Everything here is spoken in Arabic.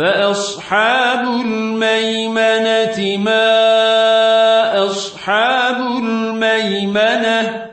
فأصحاب الميمنة ما أصحاب الميمنة